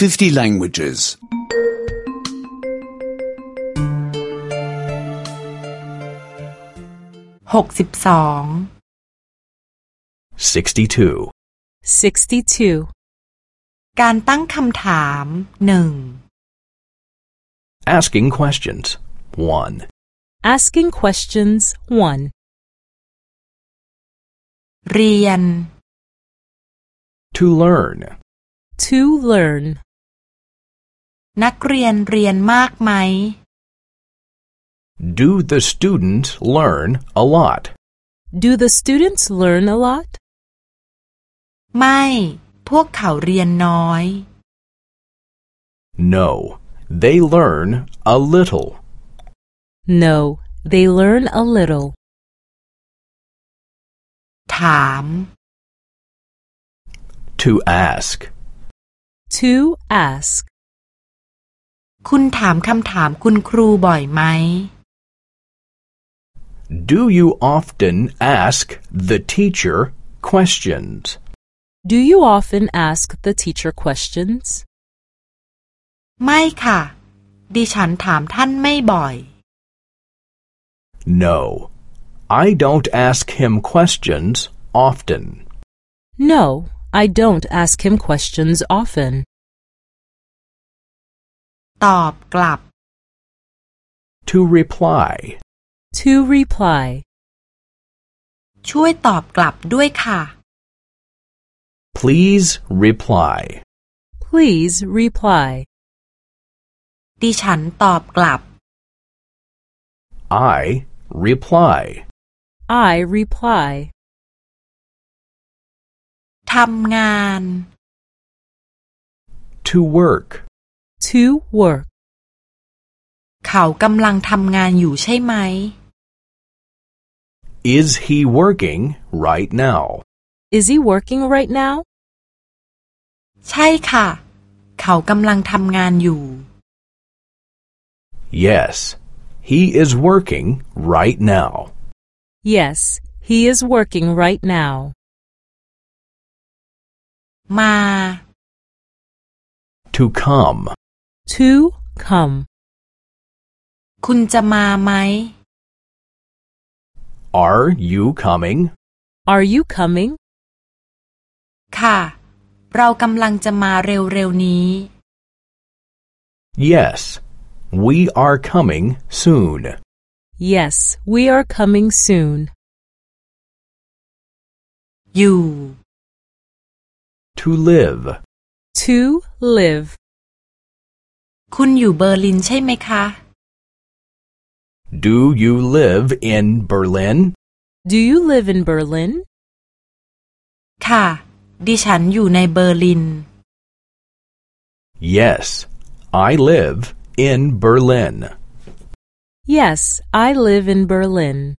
50 languages. หกสิบสอง 62. 62. การตั้งคำถามหนึ่ง Asking questions. 1. Asking questions 1. เรียน To learn. To learn. นักเรียนเรียนมากไหม Do the students learn a lot? Do the students learn a lot? ไม่ พวกเขาเรียนน้อย No. They learn a little. No, they learn a little. ถาม To ask. To ask. คุณถามคำถามคุณครูบ่อยไหม Do you often ask the teacher questions? Do you often ask the teacher questions? ไม่ค่ะ ดิฉันถามท่านไม่บ่อย No. I don't ask him questions often. No, I don't ask him questions often. ตอบกลับ To reply. To reply. ช่วยตอบกลับด้วยค่ะ Please reply. Please reply. ดิฉันตอบกลับ I reply. I reply. ทำงาน To work. To work. เขากำลังทำงานอยู่ใช่ไหม Is he working right now? Is he working right now? ใช่ค่ะ เขากำลังทำงานอยู่ Yes. He is working right now. Yes, he is working right now. มา To come. To come. คุณจะมาไหม Are you coming? Are you coming? ค่ะ เรากำลังจะมาเร็วๆนี้ Yes. We are coming soon. Yes, we are coming soon. อยู่ To live. To live. คุณอยู่เบอร์ลินใช่ไหมคะ Do you live in Berlin? Do you live in Berlin? ค่ะ ดิฉันอยู่ในเบอร์ลิน Yes. I live in Berlin. Yes, I live in Berlin.